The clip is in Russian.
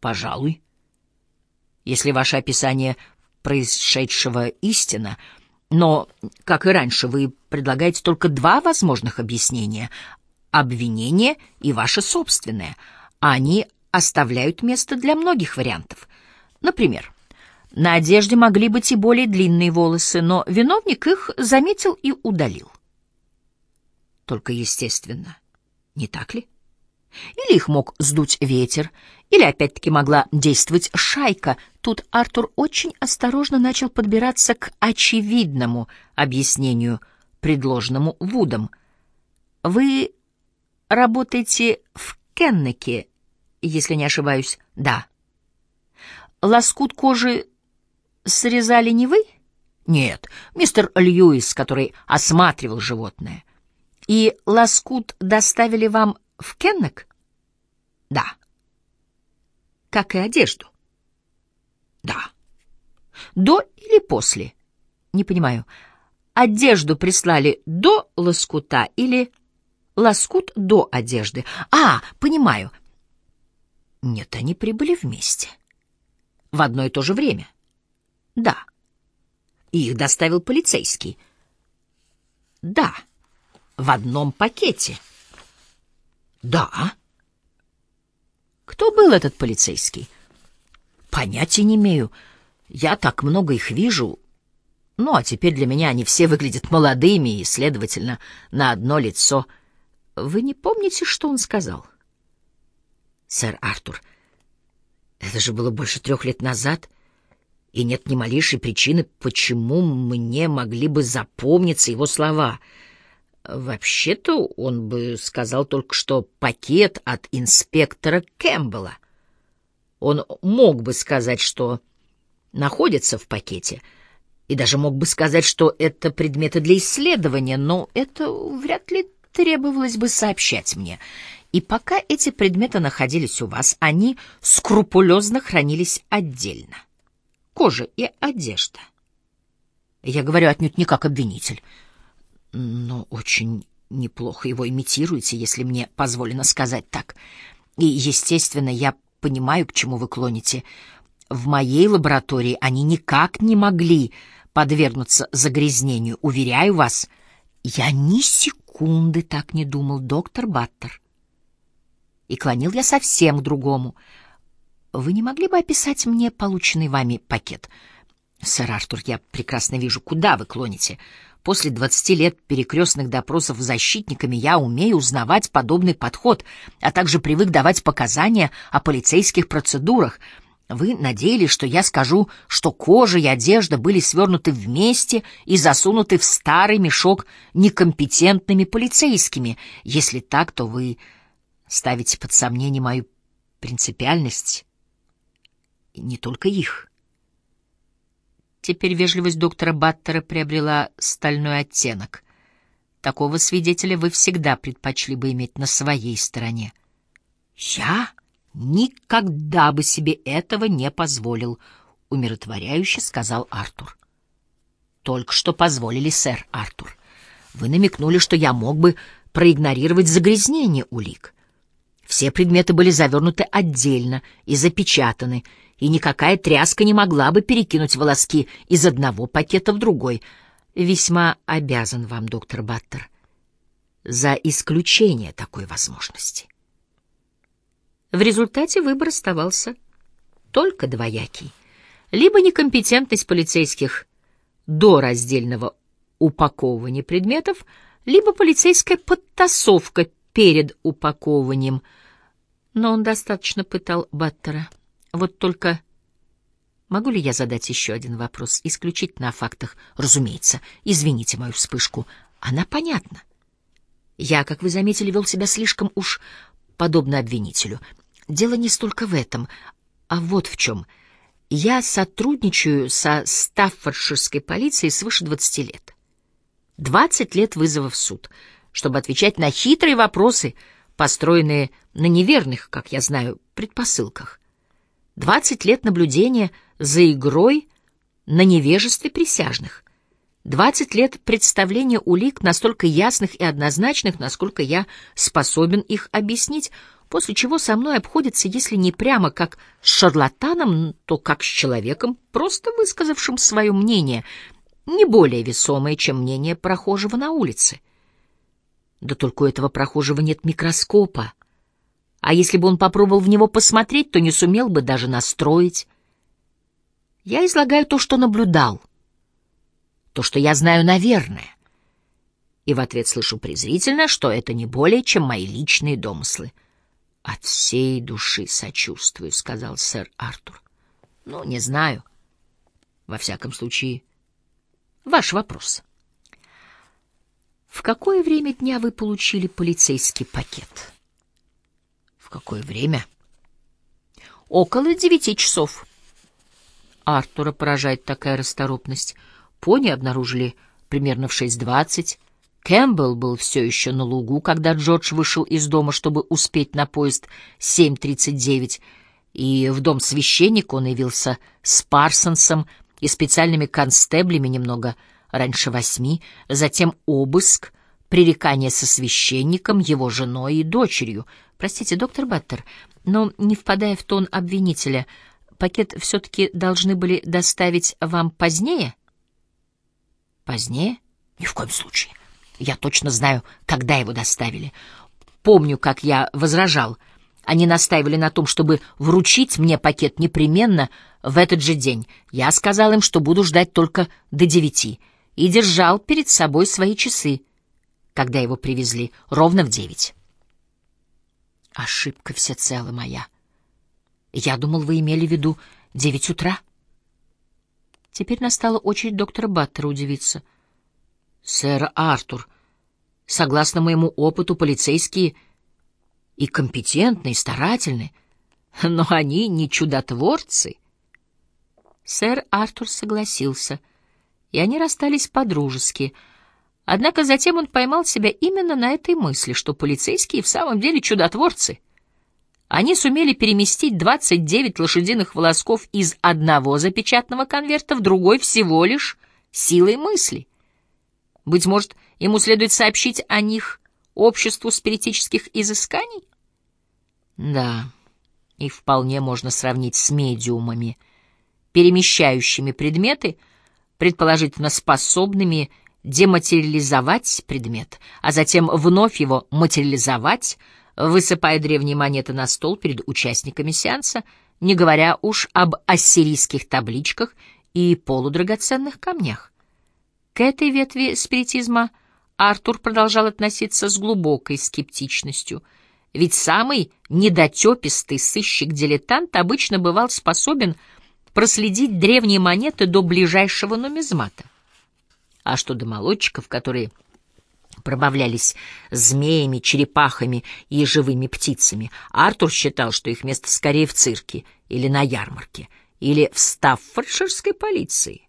Пожалуй. Если ваше описание происшедшего истина, но, как и раньше, вы предлагаете только два возможных объяснения — обвинение и ваше собственное. Они оставляют место для многих вариантов. Например, на одежде могли быть и более длинные волосы, но виновник их заметил и удалил. Только естественно, не так ли? Или их мог сдуть ветер, или опять-таки могла действовать шайка. Тут Артур очень осторожно начал подбираться к очевидному объяснению, предложенному Вудом. «Вы работаете в Кеннеке, если не ошибаюсь?» «Да». «Лоскут кожи срезали не вы?» «Нет, мистер Льюис, который осматривал животное». «И лоскут доставили вам в Кеннек?» «Да». «Как и одежду?» «Да». «До или после?» «Не понимаю. Одежду прислали до лоскута или лоскут до одежды?» «А, понимаю». «Нет, они прибыли вместе. В одно и то же время». «Да». «И их доставил полицейский?» «Да, в одном пакете». Да. Кто был этот полицейский? Понятия не имею. Я так много их вижу. Ну, а теперь для меня они все выглядят молодыми и, следовательно, на одно лицо. Вы не помните, что он сказал? Сэр Артур, это же было больше трех лет назад, и нет ни малейшей причины, почему мне могли бы запомниться его слова — Вообще-то он бы сказал только, что пакет от инспектора Кэмпбелла. Он мог бы сказать, что находится в пакете, и даже мог бы сказать, что это предметы для исследования, но это вряд ли требовалось бы сообщать мне. И пока эти предметы находились у вас, они скрупулезно хранились отдельно. Кожа и одежда. Я говорю отнюдь не как обвинитель но очень неплохо его имитируете, если мне позволено сказать так. И, естественно, я понимаю, к чему вы клоните. В моей лаборатории они никак не могли подвергнуться загрязнению, уверяю вас. Я ни секунды так не думал, доктор Баттер. И клонил я совсем к другому. Вы не могли бы описать мне полученный вами пакет? Сэр Артур, я прекрасно вижу, куда вы клоните. — После двадцати лет перекрестных допросов защитниками я умею узнавать подобный подход, а также привык давать показания о полицейских процедурах. Вы надеялись, что я скажу, что кожа и одежда были свернуты вместе и засунуты в старый мешок некомпетентными полицейскими. Если так, то вы ставите под сомнение мою принципиальность. не только их. Теперь вежливость доктора Баттера приобрела стальной оттенок. Такого свидетеля вы всегда предпочли бы иметь на своей стороне. Я никогда бы себе этого не позволил, умиротворяюще сказал Артур. Только что позволили, сэр Артур. Вы намекнули, что я мог бы проигнорировать загрязнение улик. Все предметы были завернуты отдельно и запечатаны, и никакая тряска не могла бы перекинуть волоски из одного пакета в другой. Весьма обязан вам, доктор Баттер, за исключение такой возможности. В результате выбор оставался только двоякий. Либо некомпетентность полицейских до раздельного упаковывания предметов, либо полицейская подтасовка перед упаковыванием. Но он достаточно пытал Баттера. Вот только... Могу ли я задать еще один вопрос, исключительно о фактах? Разумеется. Извините мою вспышку. Она понятна. Я, как вы заметили, вел себя слишком уж подобно обвинителю. Дело не столько в этом, а вот в чем. Я сотрудничаю со Стаффордширской полицией свыше 20 лет. 20 лет вызова в суд, чтобы отвечать на хитрые вопросы, построенные на неверных, как я знаю, предпосылках. Двадцать лет наблюдения за игрой на невежестве присяжных. Двадцать лет представления улик настолько ясных и однозначных, насколько я способен их объяснить. после чего со мной обходится, если не прямо как с шарлатаном, то как с человеком, просто высказавшим свое мнение, не более весомое, чем мнение прохожего на улице. Да только у этого прохожего нет микроскопа. А если бы он попробовал в него посмотреть, то не сумел бы даже настроить. Я излагаю то, что наблюдал, то, что я знаю, наверное. И в ответ слышу презрительно, что это не более, чем мои личные домыслы. «От всей души сочувствую», — сказал сэр Артур. «Ну, не знаю. Во всяком случае, ваш вопрос». «В какое время дня вы получили полицейский пакет?» «В какое время?» «Около девяти часов». Артура поражает такая расторопность. Пони обнаружили примерно в шесть двадцать. Кэмпбелл был все еще на лугу, когда Джордж вышел из дома, чтобы успеть на поезд 7.39, и в дом священника он явился с Парсонсом и специальными констеблями немного раньше восьми, затем обыск, пререкание со священником, его женой и дочерью. Простите, доктор Баттер, но, не впадая в тон обвинителя, пакет все-таки должны были доставить вам позднее? Позднее? Ни в коем случае. Я точно знаю, когда его доставили. Помню, как я возражал. Они настаивали на том, чтобы вручить мне пакет непременно в этот же день. Я сказал им, что буду ждать только до девяти, и держал перед собой свои часы, когда его привезли, ровно в девять. Ошибка всецело моя. Я думал, вы имели в виду девять утра. Теперь настала очередь доктора Баттера удивиться — Сэр Артур, согласно моему опыту, полицейские и компетентны, и старательны, но они не чудотворцы. Сэр Артур согласился, и они расстались по-дружески. Однако затем он поймал себя именно на этой мысли, что полицейские в самом деле чудотворцы. Они сумели переместить 29 лошадиных волосков из одного запечатанного конверта в другой всего лишь силой мысли. Быть может, ему следует сообщить о них обществу спиритических изысканий? Да, и вполне можно сравнить с медиумами, перемещающими предметы, предположительно способными дематериализовать предмет, а затем вновь его материализовать, высыпая древние монеты на стол перед участниками сеанса, не говоря уж об ассирийских табличках и полудрагоценных камнях. К этой ветви спиритизма Артур продолжал относиться с глубокой скептичностью, ведь самый недотепистый сыщик-дилетант обычно бывал способен проследить древние монеты до ближайшего нумизмата. А что до молодчиков, которые пробавлялись змеями, черепахами и живыми птицами, Артур считал, что их место скорее в цирке или на ярмарке, или в стаффордширской полиции.